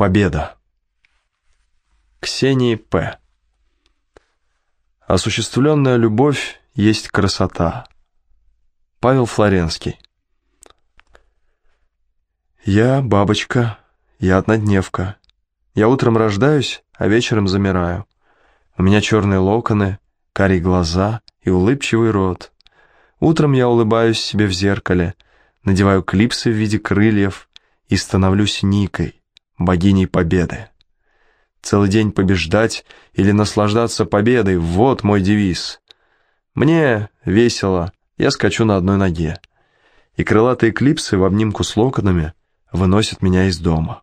Победа. Ксении П. Осуществленная любовь есть красота. Павел Флоренский. Я бабочка, я однодневка. Я утром рождаюсь, а вечером замираю. У меня черные локоны, карие глаза и улыбчивый рот. Утром я улыбаюсь себе в зеркале, надеваю клипсы в виде крыльев и становлюсь Никой, богиней победы. Целый день побеждать или наслаждаться победой — вот мой девиз. Мне весело, я скачу на одной ноге. И крылатые клипсы в обнимку с локонами выносят меня из дома.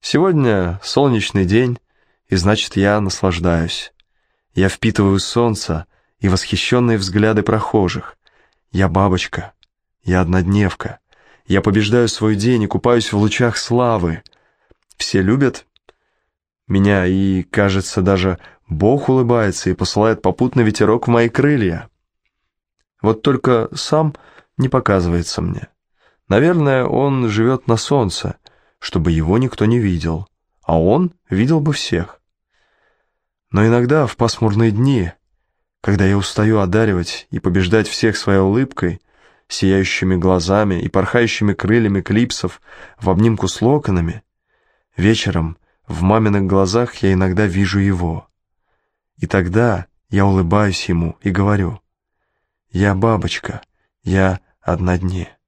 Сегодня солнечный день, и значит, я наслаждаюсь. Я впитываю солнце и восхищенные взгляды прохожих. Я бабочка, я однодневка. Я побеждаю свой день и купаюсь в лучах славы. Все любят меня, и, кажется, даже Бог улыбается и посылает попутный ветерок в мои крылья. Вот только сам не показывается мне. Наверное, он живет на солнце, чтобы его никто не видел, а он видел бы всех. Но иногда в пасмурные дни, когда я устаю одаривать и побеждать всех своей улыбкой, сияющими глазами и порхающими крыльями клипсов в обнимку с локонами, вечером в маминых глазах я иногда вижу его. И тогда я улыбаюсь ему и говорю, «Я бабочка, я одна дне».